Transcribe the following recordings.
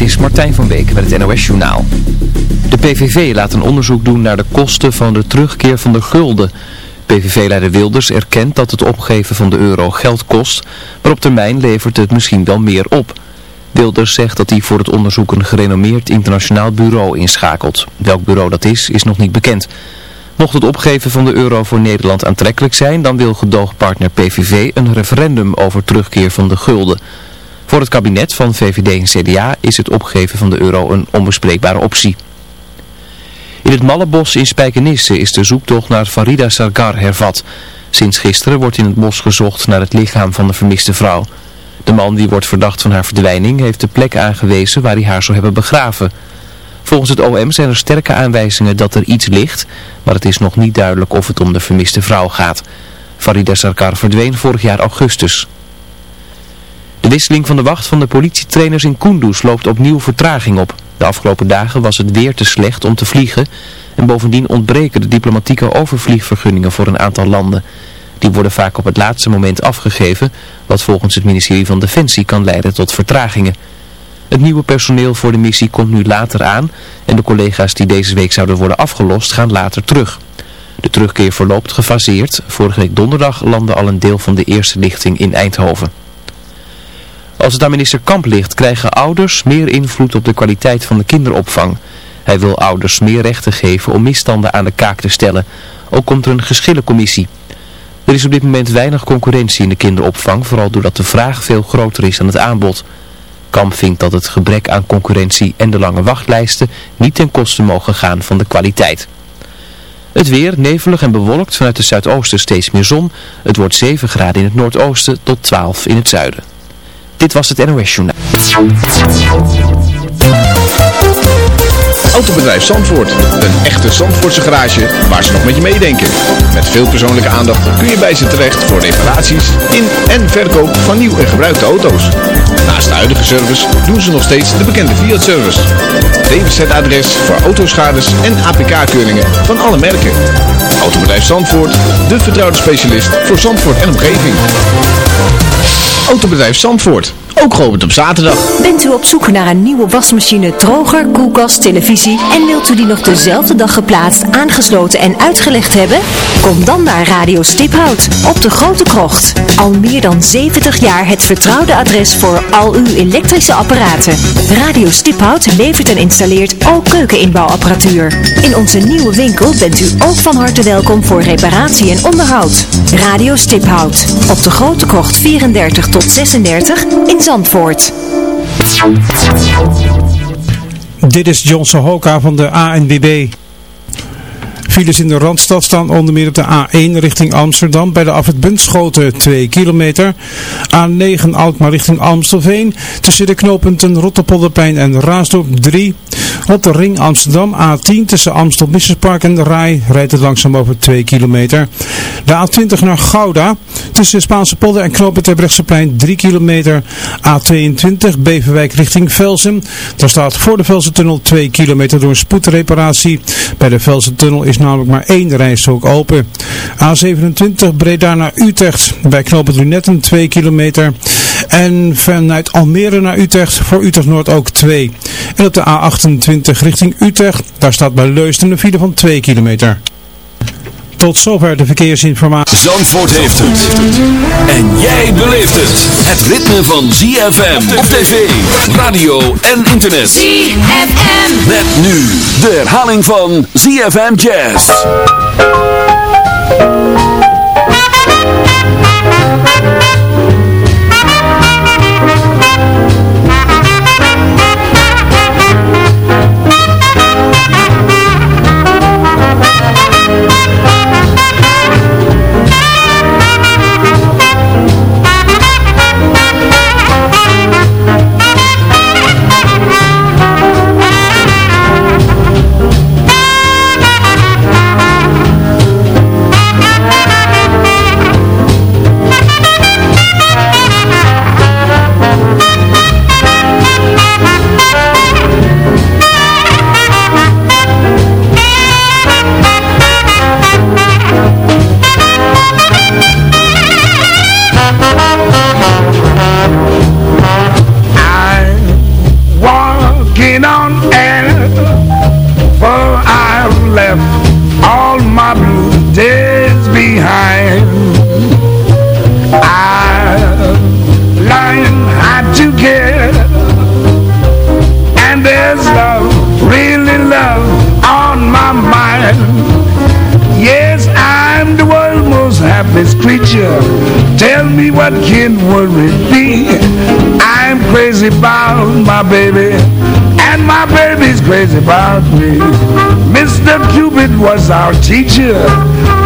Dit is Martijn van Beek met het NOS Journaal. De PVV laat een onderzoek doen naar de kosten van de terugkeer van de gulden. PVV-leider Wilders erkent dat het opgeven van de euro geld kost, maar op termijn levert het misschien wel meer op. Wilders zegt dat hij voor het onderzoek een gerenommeerd internationaal bureau inschakelt. Welk bureau dat is, is nog niet bekend. Mocht het opgeven van de euro voor Nederland aantrekkelijk zijn, dan wil gedoogpartner PVV een referendum over terugkeer van de gulden. Voor het kabinet van VVD en CDA is het opgeven van de euro een onbespreekbare optie. In het Mallebos in Spijkenisse is de zoektocht naar Farida Sargar hervat. Sinds gisteren wordt in het bos gezocht naar het lichaam van de vermiste vrouw. De man die wordt verdacht van haar verdwijning heeft de plek aangewezen waar hij haar zou hebben begraven. Volgens het OM zijn er sterke aanwijzingen dat er iets ligt, maar het is nog niet duidelijk of het om de vermiste vrouw gaat. Farida Sarkar verdween vorig jaar augustus. De wisseling van de wacht van de politietrainers in Kunduz loopt opnieuw vertraging op. De afgelopen dagen was het weer te slecht om te vliegen en bovendien ontbreken de diplomatieke overvliegvergunningen voor een aantal landen. Die worden vaak op het laatste moment afgegeven, wat volgens het ministerie van Defensie kan leiden tot vertragingen. Het nieuwe personeel voor de missie komt nu later aan en de collega's die deze week zouden worden afgelost gaan later terug. De terugkeer verloopt gefaseerd. Vorige week donderdag landde al een deel van de eerste lichting in Eindhoven. Als het aan minister Kamp ligt, krijgen ouders meer invloed op de kwaliteit van de kinderopvang. Hij wil ouders meer rechten geven om misstanden aan de kaak te stellen. Ook komt er een geschillencommissie. Er is op dit moment weinig concurrentie in de kinderopvang, vooral doordat de vraag veel groter is dan het aanbod. Kamp vindt dat het gebrek aan concurrentie en de lange wachtlijsten niet ten koste mogen gaan van de kwaliteit. Het weer, nevelig en bewolkt, vanuit het zuidoosten steeds meer zon. Het wordt 7 graden in het noordoosten tot 12 in het zuiden. Dit was het NOS Journaal. Autobedrijf Zandvoort. Een echte Zandvoortse garage waar ze nog met je meedenken. Met veel persoonlijke aandacht kun je bij ze terecht voor reparaties in en verkoop van nieuw en gebruikte auto's. Naast de huidige service doen ze nog steeds de bekende Fiat-service. DWZ-adres voor autoschades en APK-keuringen van alle merken. Autobedrijf Zandvoort, de vertrouwde specialist voor Zandvoort en omgeving. Autobedrijf Zandvoort. Ook geopend op zaterdag. Bent u op zoek naar een nieuwe wasmachine, droger, koelkast, televisie en wilt u die nog dezelfde dag geplaatst, aangesloten en uitgelegd hebben? Kom dan naar Radio Stiphout op de Grote Krocht. Al meer dan 70 jaar het vertrouwde adres voor al uw elektrische apparaten. Radio Stiphout levert en installeert keukeninbouwapparatuur. In onze nieuwe winkel bent u ook van harte welkom voor reparatie en onderhoud. Radio Stiphout op de Grote Krocht 34 tot 36 in Zandvoort. Dit is John Sohoka van de ANWB. Files in de Randstad staan onder meer op de A1 richting Amsterdam bij de afrit Bunschoten 2 kilometer. A9 Alkmaar richting Amstelveen tussen de knooppunten Rotterpolderpijn en Raasdorp 3. Op de ring Amsterdam A10 tussen Amstel Businesspark en de Rai rijdt het langzaam over 2 kilometer. De A20 naar Gouda tussen Spaanse polder en knooppunt Terbrechtseplein 3 kilometer. A22 Beverwijk richting Velsen. Daar staat voor de Velsentunnel 2 kilometer door een spoedreparatie. Bij de Velsentunnel is namelijk maar één rijstrook open. A27 Breda naar Utrecht bij knooppunt Lunetten 2 kilometer. En vanuit Almere naar Utrecht voor Utrecht Noord ook 2. En op de A28 richting Utrecht, daar staat bij Leusden een file van 2 kilometer. Tot zover de verkeersinformatie. Zandvoort heeft het. En jij beleeft het. Het ritme van ZFM op tv, radio en internet. ZFM. Met nu de herhaling van ZFM Jazz. Creature. Tell me what can worry be? I'm crazy about my baby, and my baby's crazy about me. Mr. Cupid was our teacher.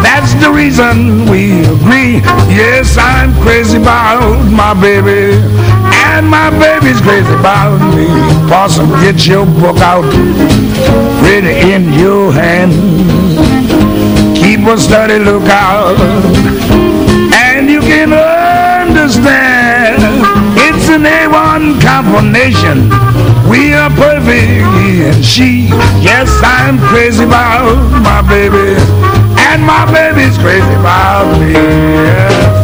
That's the reason we agree. Yes, I'm crazy about my baby, and my baby's crazy about me. Possum, get your book out, ready in your hand. Keep a steady lookout, and you can understand. It's an A1 combination. We are perfect, and she. Yes, I'm crazy about my baby, and my baby's crazy about me. Yeah.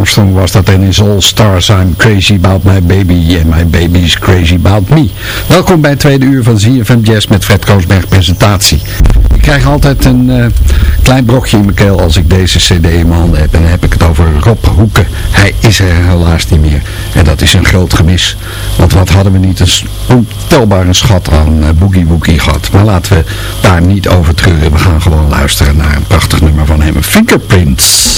Was dat en is All Stars I'm Crazy About My Baby and My Baby's Crazy About Me. Welkom bij het tweede uur van ZFM Jazz met Fred Koosberg presentatie. Ik krijg altijd een uh, klein brokje in mijn keel als ik deze cd in mijn handen heb. En dan heb ik het over Rob Hoeken. Hij is er helaas niet meer. En dat is een groot gemis. Want wat hadden we niet een ontelbare schat aan eh, boogie-boogie gehad. Maar laten we daar niet over treuren. We gaan gewoon luisteren naar een prachtig nummer van hem. Fingerprints.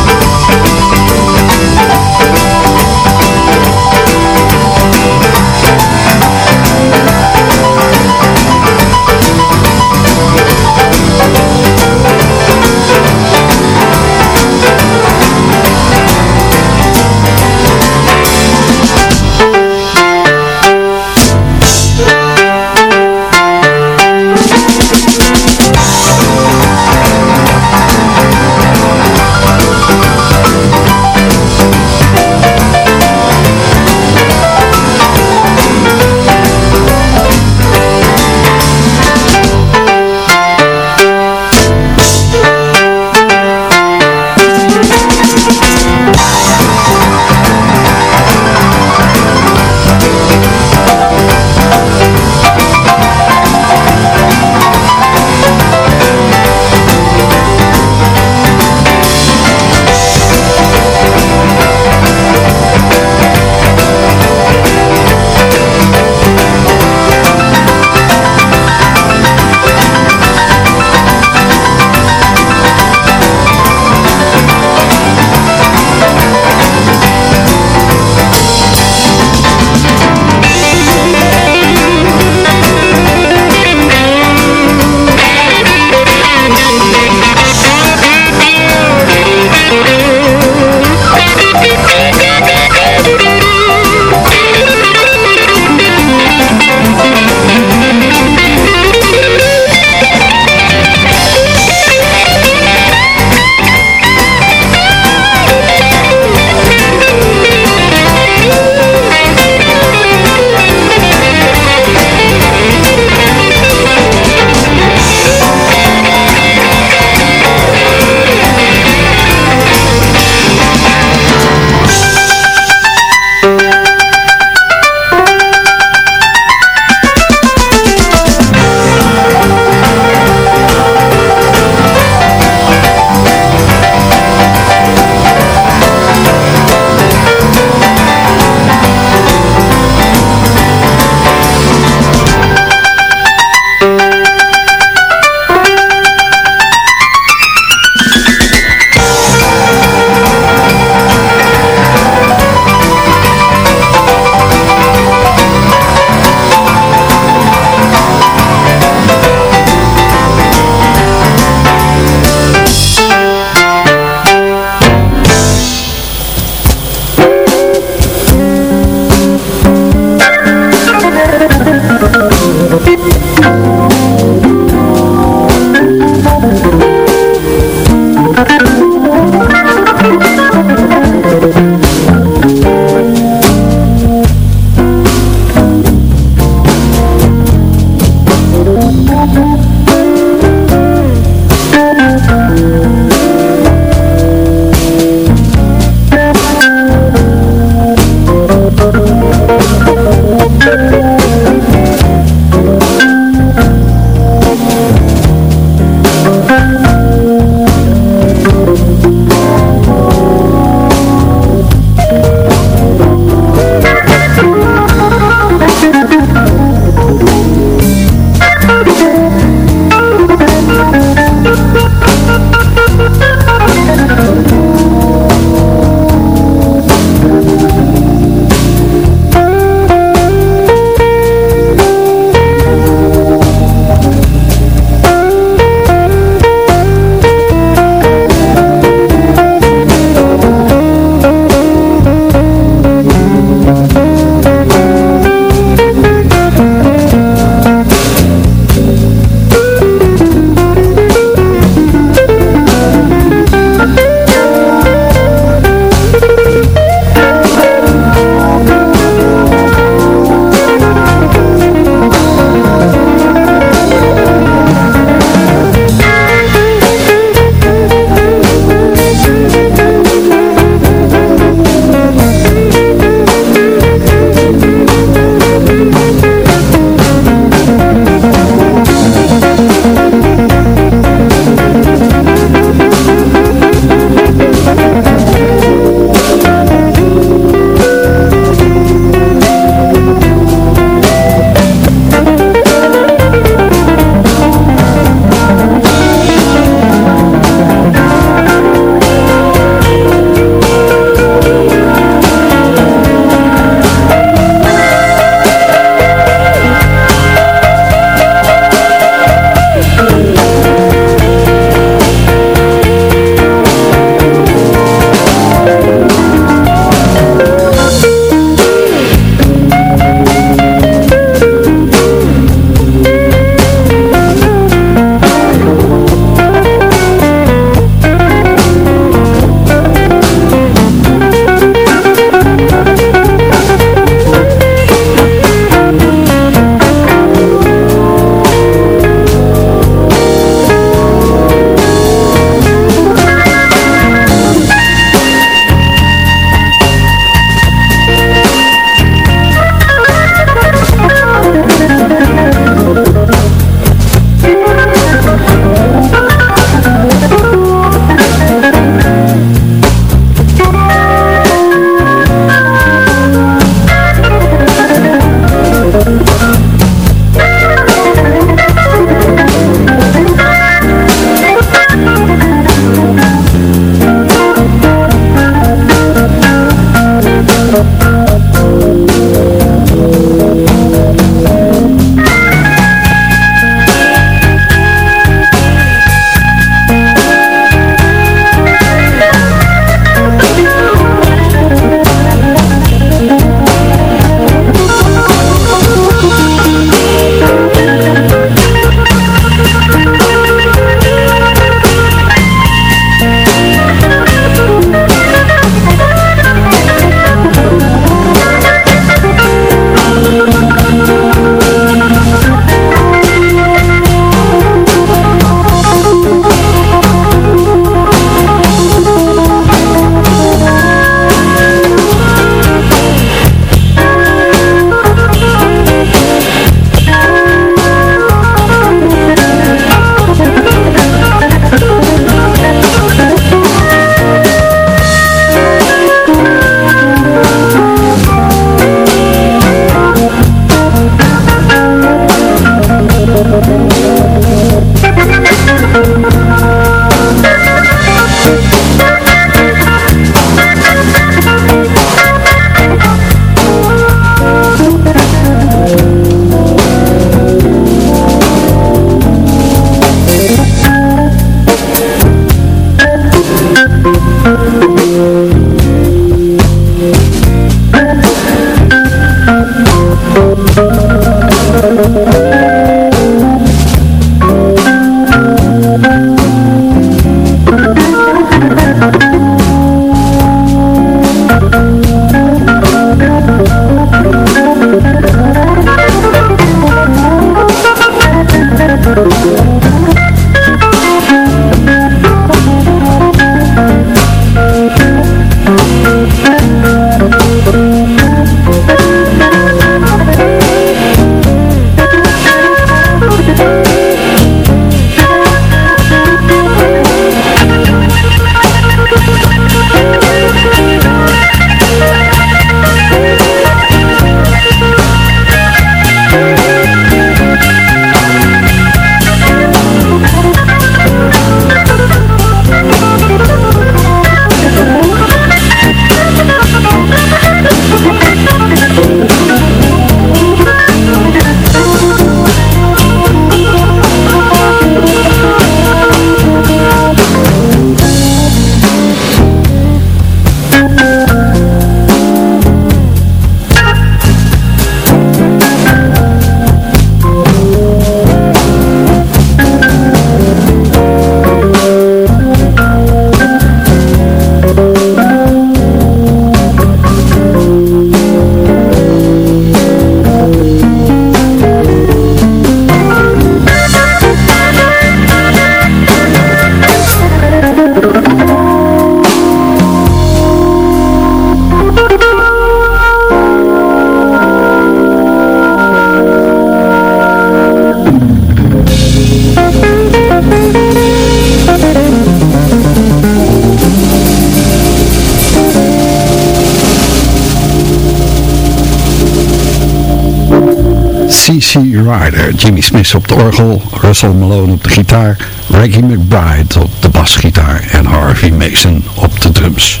Jimmy Smith op de orgel, Russell Malone op de gitaar, Reggie McBride op de basgitaar en Harvey Mason op de drums.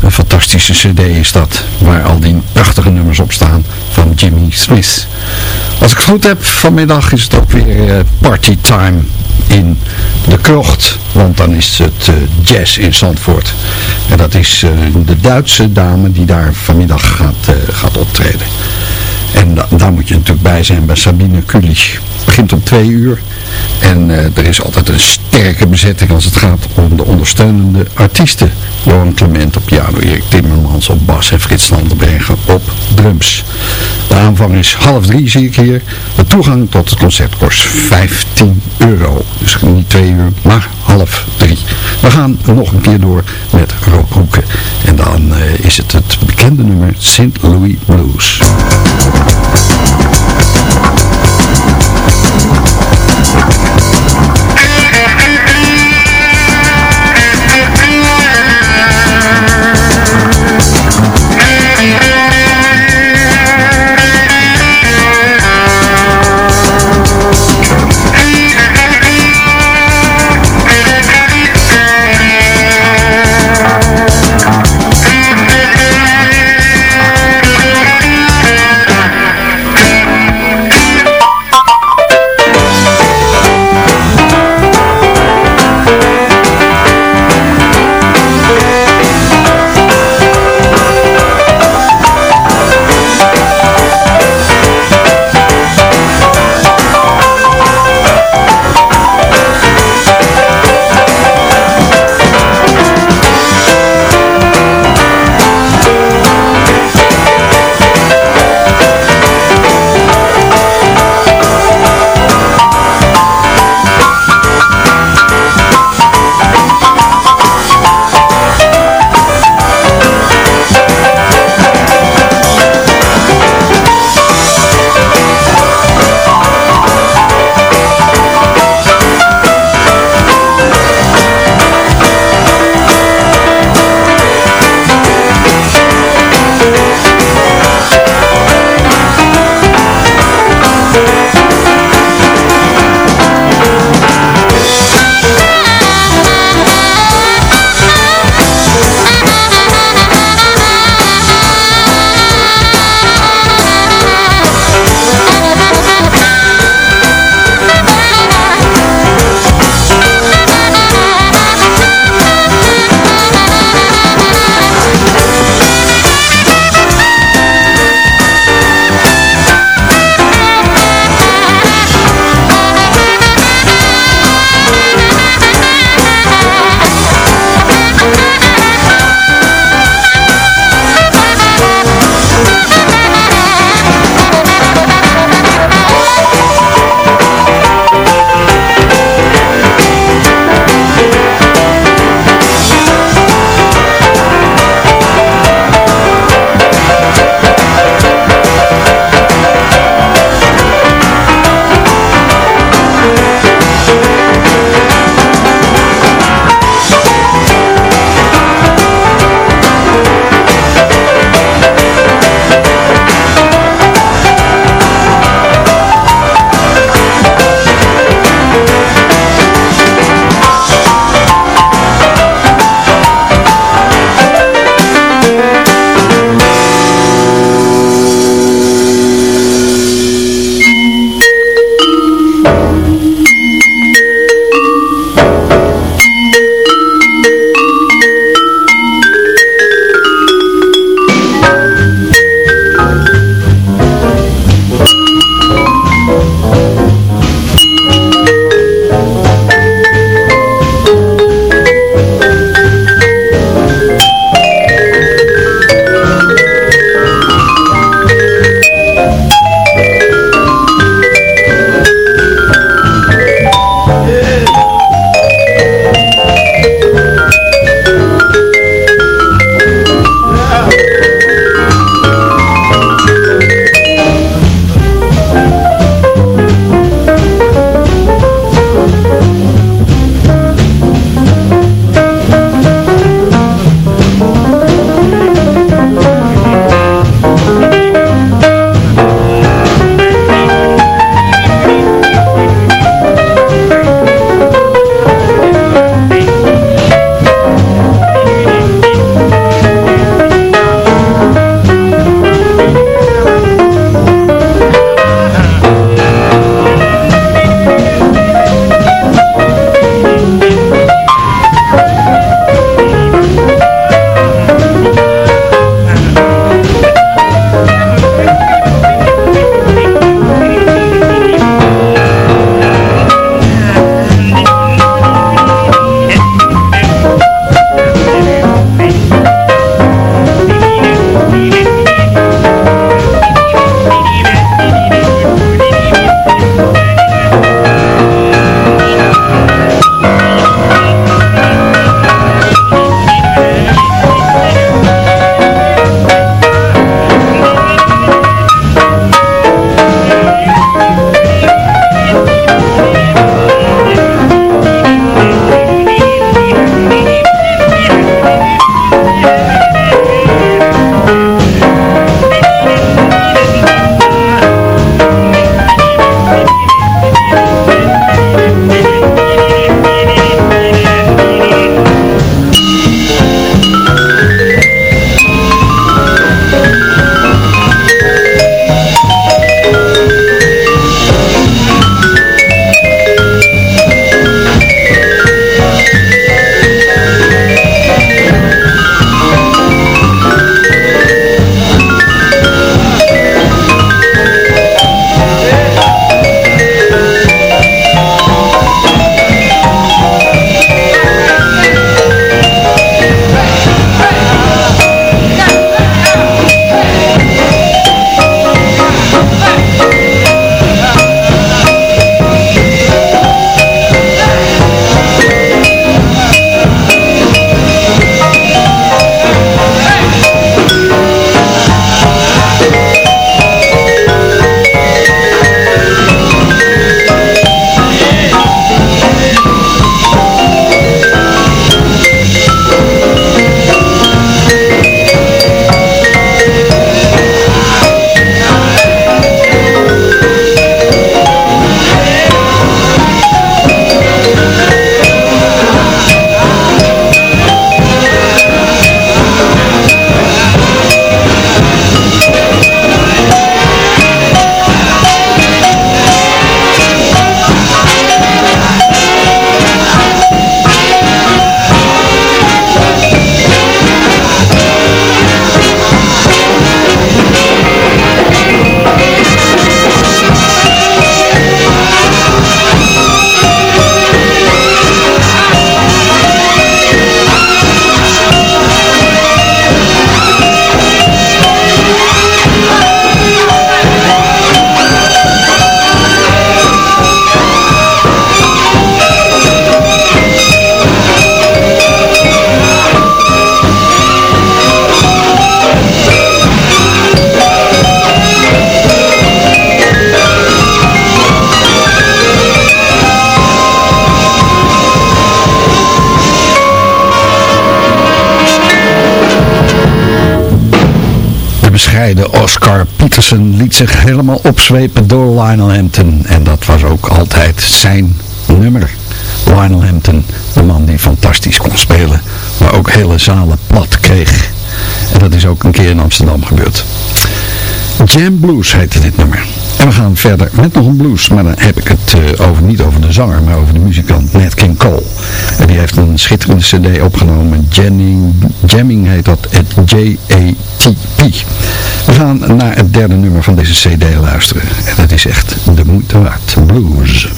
Een fantastische cd is dat, waar al die prachtige nummers op staan van Jimmy Smith. Als ik het goed heb, vanmiddag is het ook weer uh, party time in de krocht, want dan is het uh, jazz in Zandvoort. En dat is uh, de Duitse dame die daar vanmiddag gaat, gaat optreden. En da daar moet je natuurlijk bij zijn bij Sabine Kulich. Het begint om twee uur. En uh, er is altijd een sterke bezetting als het gaat om de ondersteunende artiesten. Johan Clement op piano, Erik Timmermans op bas en Frits Landenbergen op drums. De aanvang is half drie zie ik hier. De toegang tot het concert kost 15 euro. Dus niet twee uur, maar half drie. We gaan nog een keer door met Rob Hoeken. En dan uh, is het het bekende nummer St. Louis Blues. Bescheiden Oscar Peterson liet zich helemaal opzwepen door Lionel Hampton. En dat was ook altijd zijn nummer. Lionel Hampton, de man die fantastisch kon spelen, maar ook hele zalen plat kreeg. En dat is ook een keer in Amsterdam gebeurd. Jam Blues heette dit nummer. En we gaan verder met nog een blues, maar dan heb ik het uh, over, niet over de zanger, maar over de muzikant Nat King Cole. En die heeft een schitterende cd opgenomen, Jamming, Jamming heet dat, J-A-T-P. We gaan naar het derde nummer van deze cd luisteren. En dat is echt de moeite waard, blues.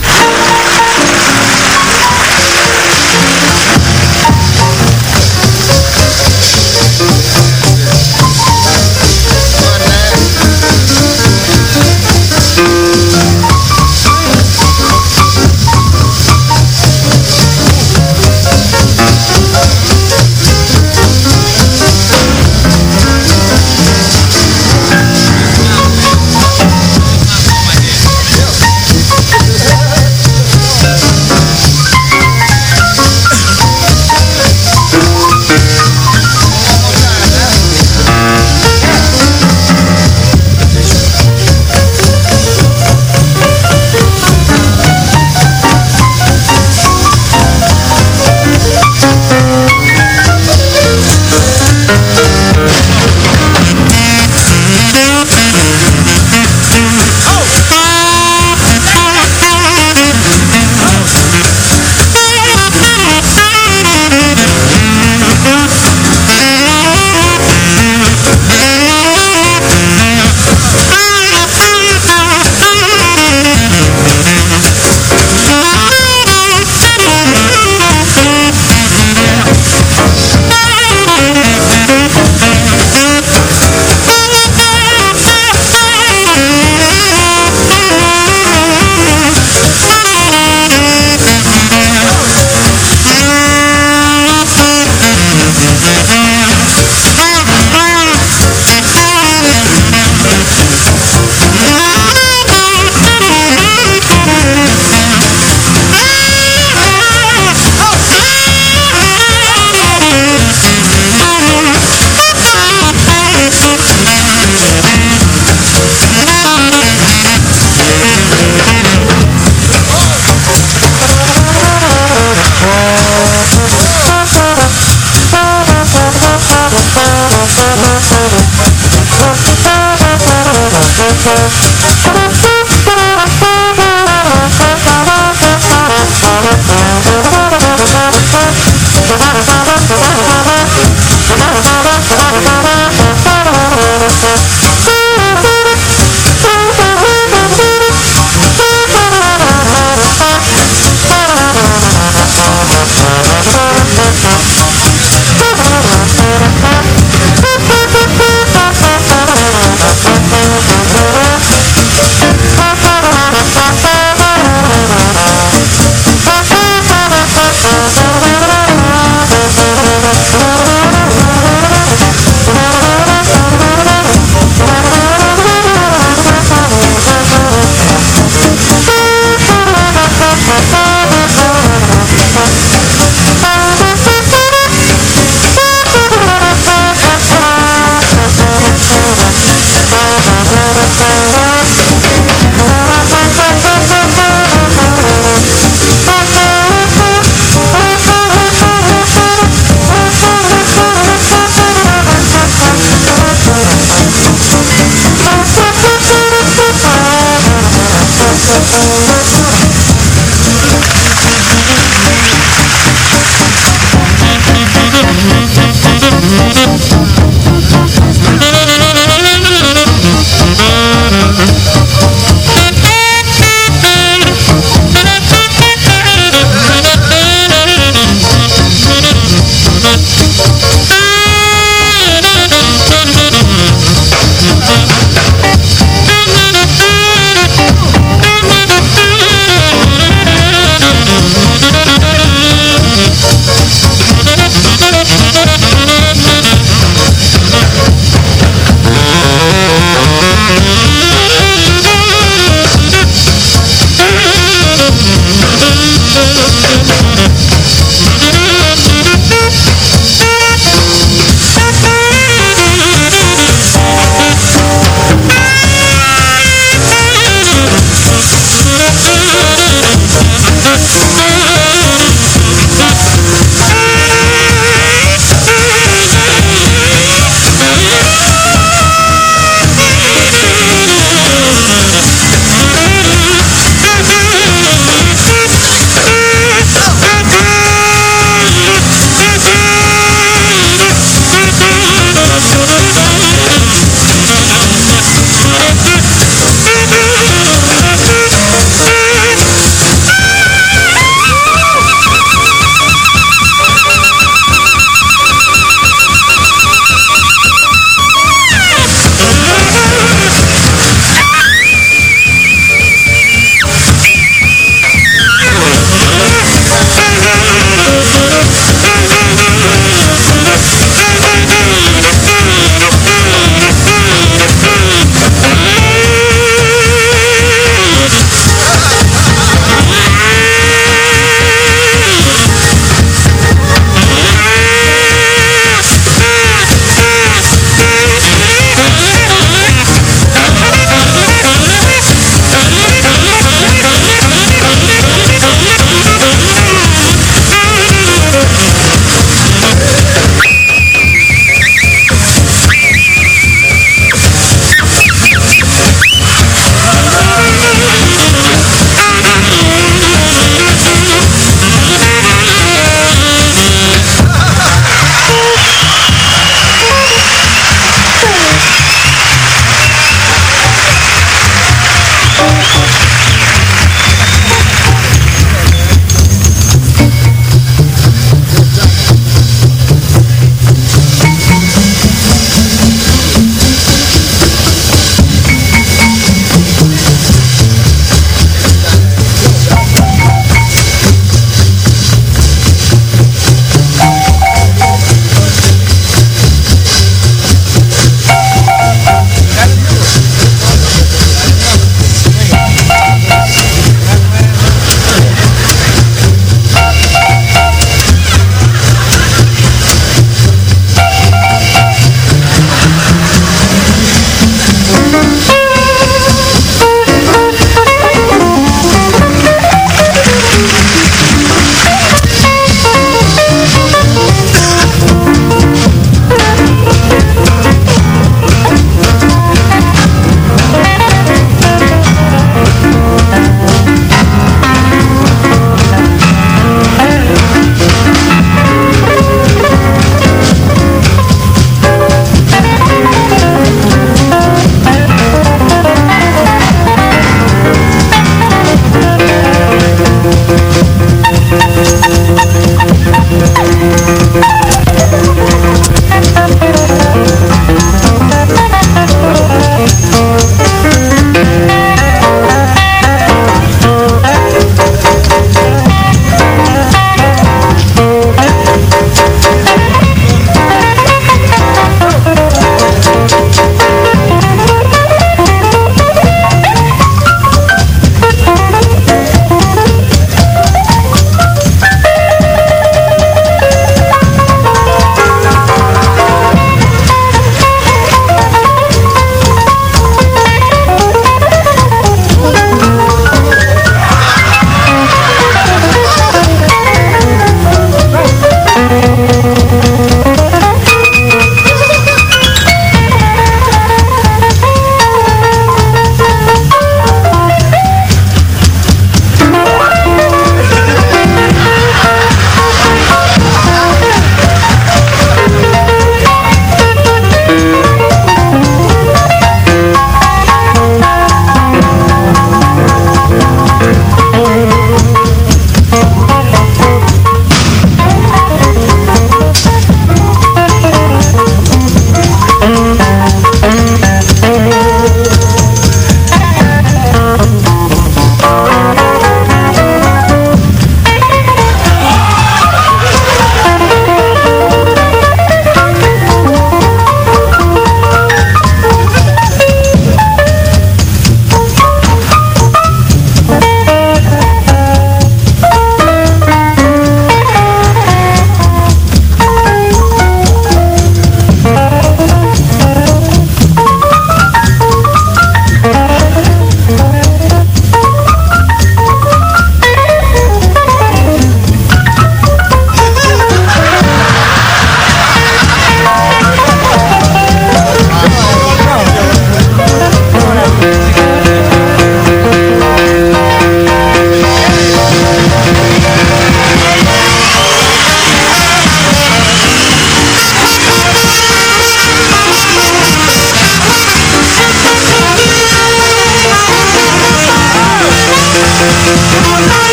oh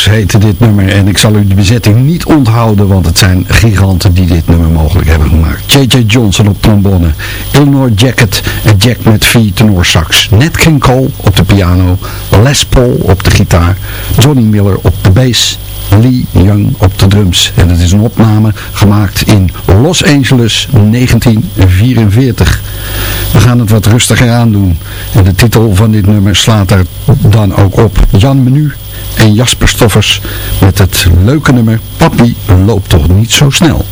Blues heette dit nummer en ik zal u de bezetting niet onthouden, want het zijn giganten die dit nummer mogelijk hebben gemaakt. J.J. Johnson op trombone, Eleanor Jacket en Jack vier sax, Nat King Cole op de piano, Les Paul op de gitaar, Johnny Miller op de bass, Lee Young op de drums. En het is een opname gemaakt in Los Angeles 1944. We gaan het wat rustiger aandoen. En de titel van dit nummer slaat er dan ook op. Jan Menu en Jasper Stoffers met het leuke nummer Papi loopt toch niet zo snel.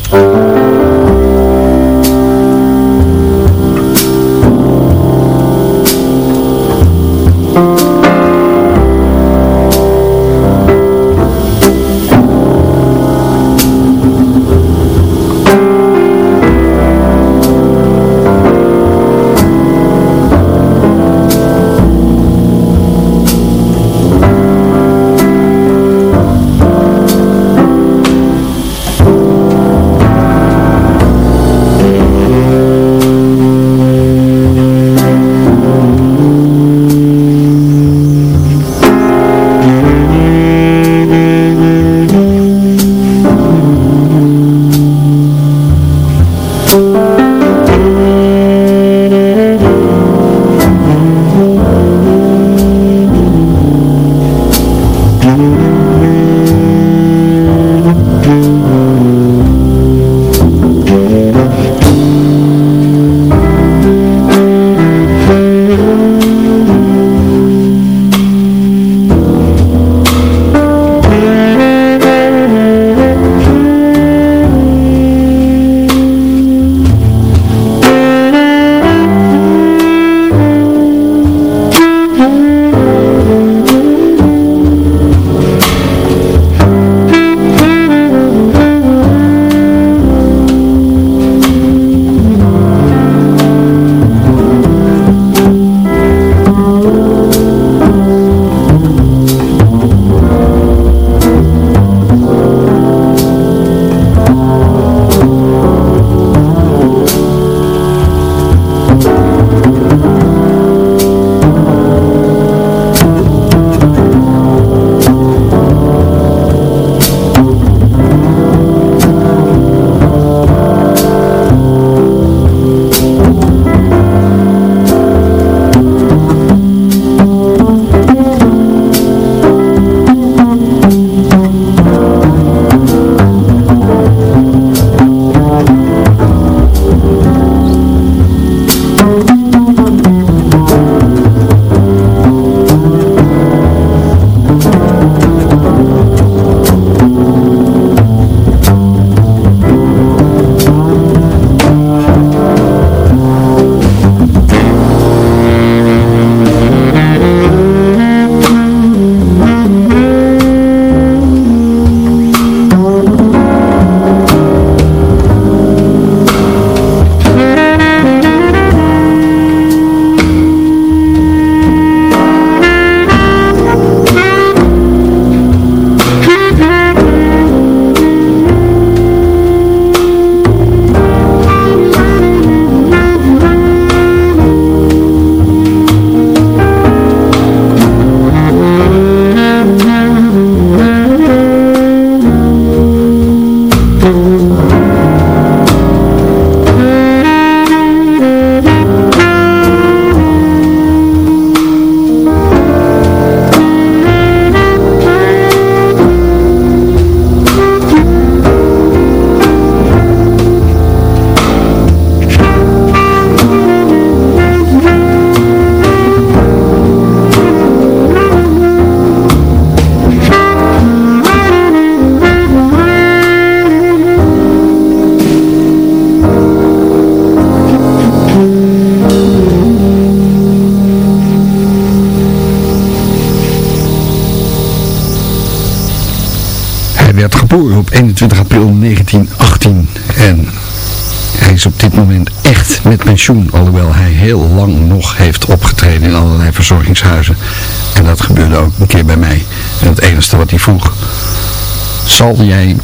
1918. En hij is op dit moment echt met pensioen, alhoewel hij heel lang nog heeft opgetreden in allerlei verzorgingshuizen. En dat gebeurde ook een keer bij mij. En het enige wat hij vroeg, zal jij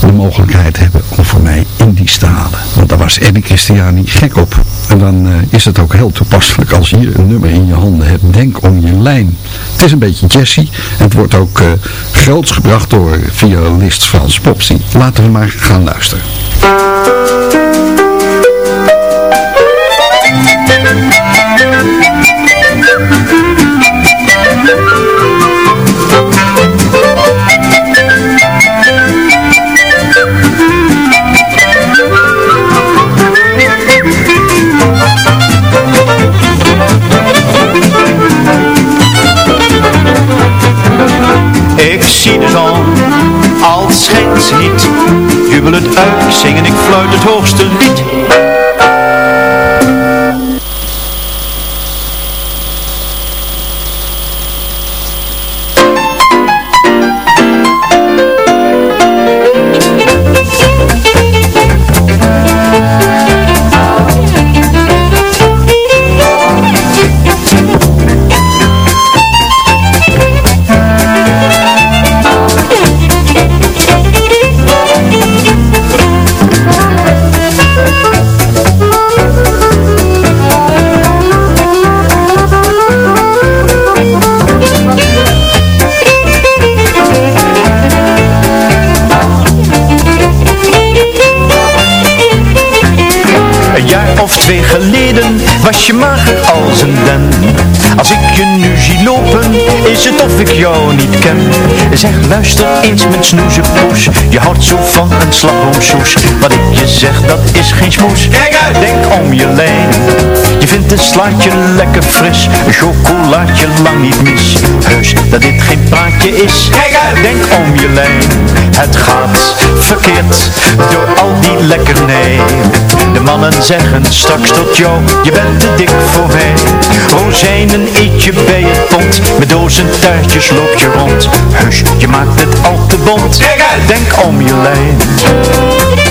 de mogelijkheid hebben om voor mij Indisch te halen. Want daar was Eddie Christiani gek op. En dan eh, is het ook heel toepasselijk als je hier een nummer in je handen hebt. Denk om je lijn. Het is een beetje jazzy. Het wordt ook uh, groots gebracht door violist Frans Popsy. Laten we maar gaan luisteren. Al schijnt ze niet. Jubel het uit, zing en ik fluit het hoogste lied. Luister eens mijn snoezepoes. Je houdt zo van een slagroomsoes. Wat ik je zeg, dat is geen smoes. Kijk uit! Denk om je lijn. Je vindt een slaatje lekker fris. Een chocolaatje lang niet mis. Heus, dat dit geen praatje is. Kijk uit! Denk om je lijn. Het gaat verkeerd Door al die lekkernij. De mannen zeggen straks tot jou Je bent te dik voor mij Rozijnen eet je bij het pond. Met dozen tuitjes loop je rond. Hush, je maakt het al te bond Denk om je lijn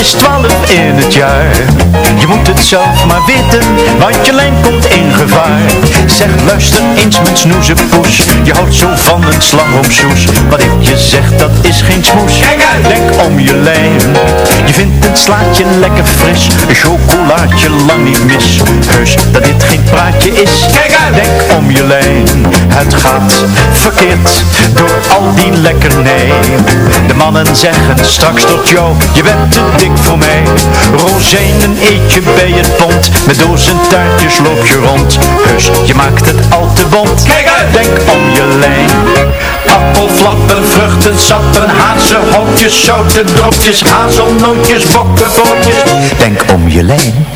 is twaalf in het jaar. Je moet het zelf maar weten, want je lijn komt in gevaar. Zeg luister eens mijn snoezepoes. Je houdt zo van een slagroomsoes Wat ik je zeg dat is geen smoes. Denk om je lijn Je vindt een slaatje lekker fris Een chocolaatje lang niet mis. Heus dat dit geen praatje is. Denk om je lijn Het gaat verkeerd Door al die lekkernij. De mannen zeggen straks tot jou Je bent te dik voor mij. Rozijnen eet je bij het pond Met dozen taartjes loop je rond. Heus, je maakt het al te bond. Kijk uit! Denk om je lijn. Appelflappen, vruchten, sappen Hazenhokjes, zoute dropjes Hazelnootjes, bokkenvoortjes Denk om je lijn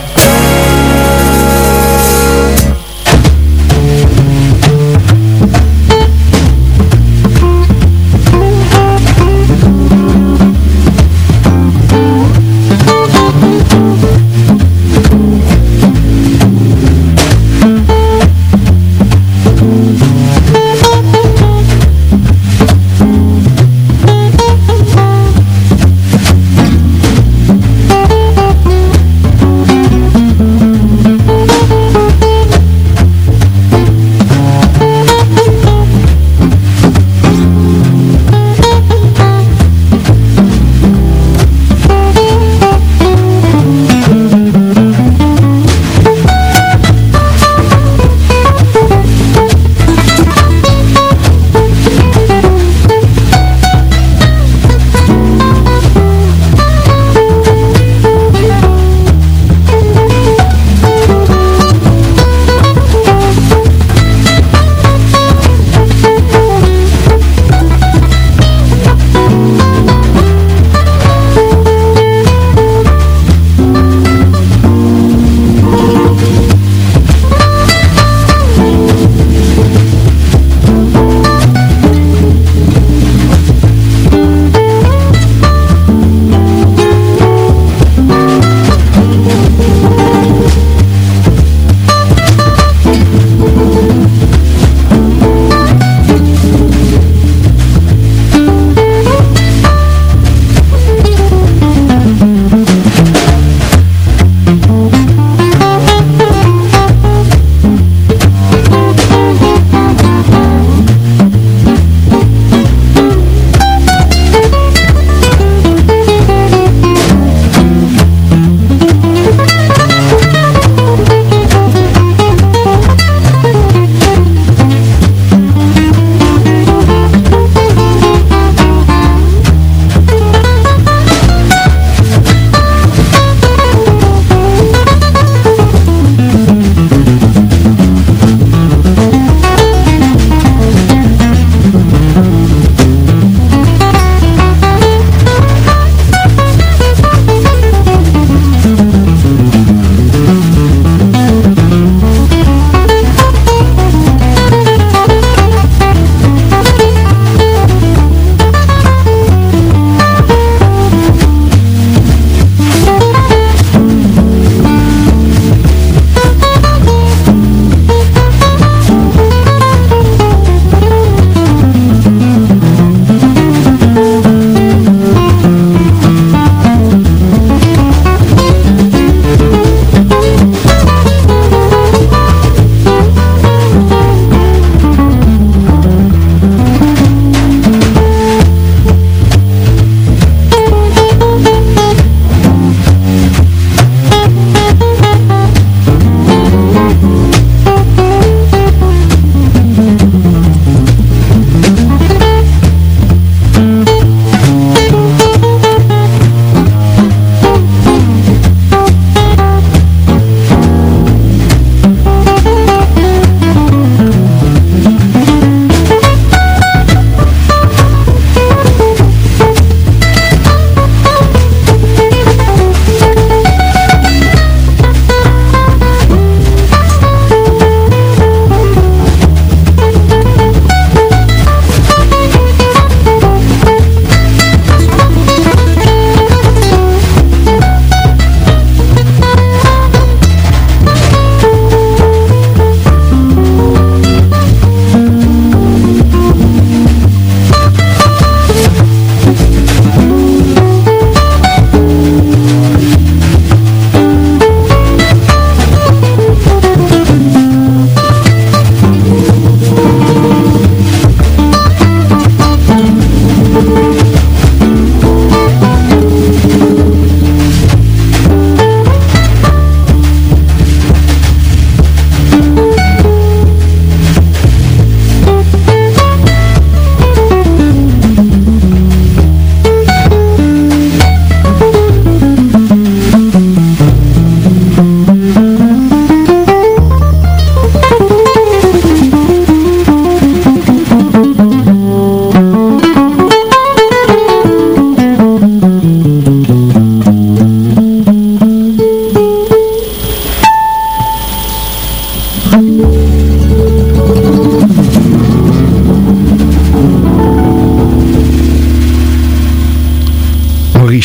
Thank.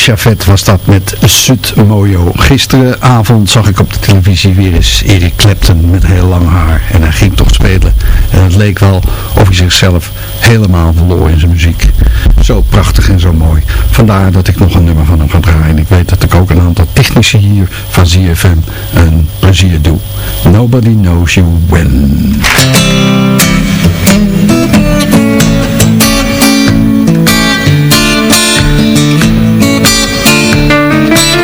Chavet was dat met Sud Mojo. Gisteravond zag ik op de televisie weer eens Eric Clapton met heel lang haar. En hij ging toch spelen. En het leek wel of hij zichzelf helemaal verloor in zijn muziek. Zo prachtig en zo mooi. Vandaar dat ik nog een nummer van hem ga draaien. Ik weet dat ik ook een aantal technici hier van ZFM een plezier doe. Nobody knows you when. Dit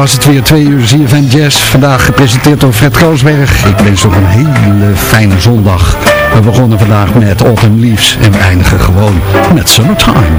was het weer, twee uur ZFM Jazz. Vandaag gepresenteerd door Fred Koosberg. Ik wens nog een hele fijne zondag. We begonnen vandaag met Autumn Leaves en we eindigen gewoon met Summertime.